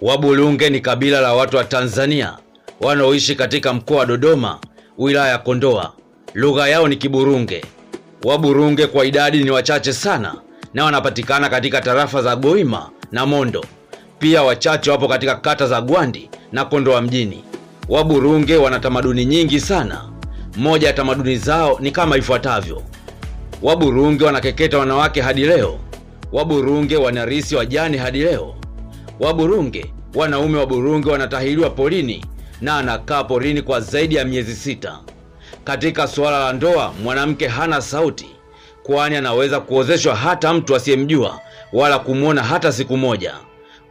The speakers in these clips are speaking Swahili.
Waburunge ni kabila la watu wa Tanzania wanaoishi katika mkoa wa Dodoma, wilaya ya Kondoa. Lugha yao ni Kiburunge. Waburunge kwa idadi ni wachache sana na wanapatikana katika tarafa za Goima na Mondo. Pia wachache wapo katika kata za Gwandi na Kondoa mjini. Waburunge wana tamaduni nyingi sana. Moja ya tamaduni zao ni kama ifuatavyo: Waburunge wanakeketa wanawake hadi leo. Waburunge wanarisi wajane hadi leo. Waburunge wanaume wa Burunge wanatahiriwa porini na anakaa porini kwa zaidi ya miezi sita. Katika suala la ndoa, mwanamke hana sauti, kwani anaweza kuozeshwa hata mtu asiyemjua wala kumwona hata siku moja,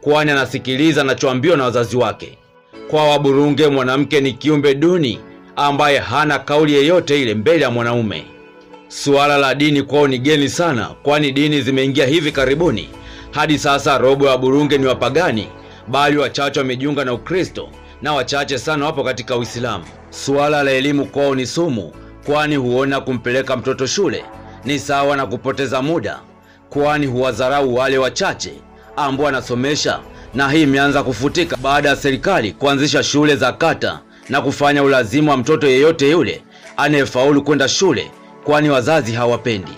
kwani anasikiliza anachoambiwa na wazazi wake. Kwa Waburunge, mwanamke ni kiumbe duni ambaye hana kauli yeyote ile mbele ya mwanaume. Suala la dini kwao ni geni sana, kwani dini zimeingia hivi karibuni. Hadi sasa robo ya Waburunge ni wapagani, bali wachache wamejiunga na Ukristo na wachache sana wapo katika Uislamu. Suala la elimu kwao ni sumu, kwani huona kumpeleka mtoto shule ni sawa na kupoteza muda, kwani huwadharau wale wachache ambao wanasomesha, na hii imeanza kufutika baada ya serikali kuanzisha shule za kata na kufanya ulazimu wa mtoto yeyote yule anayefaulu kwenda shule, kwani wazazi hawapendi.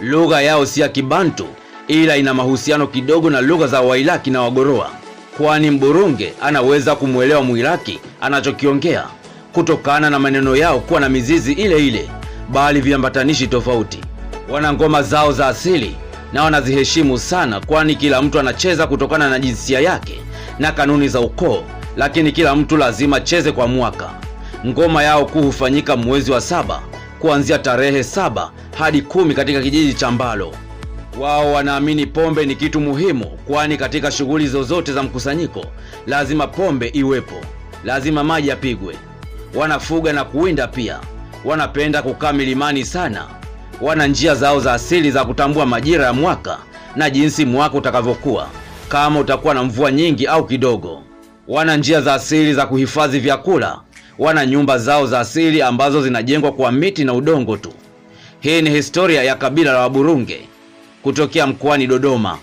Lugha yao si ya Kibantu ila ina mahusiano kidogo na lugha za Wailaki na Wagoroa, kwani Mburunge anaweza kumwelewa Mwiraki anachokiongea kutokana na maneno yao kuwa na mizizi ile ile, bali viambatanishi tofauti. Wana ngoma zao za asili na wanaziheshimu sana, kwani kila mtu anacheza kutokana na jinsia yake na kanuni za ukoo, lakini kila mtu lazima cheze kwa mwaka. Ngoma yao kuu hufanyika mwezi wa saba kuanzia tarehe saba hadi kumi katika kijiji cha Mbalo. Wao wanaamini pombe ni kitu muhimu, kwani katika shughuli zozote za mkusanyiko lazima pombe iwepo, lazima maji yapigwe. Wanafuga na kuwinda pia. Wanapenda kukaa milimani sana. Wana njia zao za asili za kutambua majira ya mwaka na jinsi mwaka utakavyokuwa, kama utakuwa na mvua nyingi au kidogo. Wana njia za asili za kuhifadhi vyakula. Wana nyumba zao za asili ambazo zinajengwa kwa miti na udongo tu. Hii ni historia ya kabila la Waburunge kutokea mkoani Dodoma.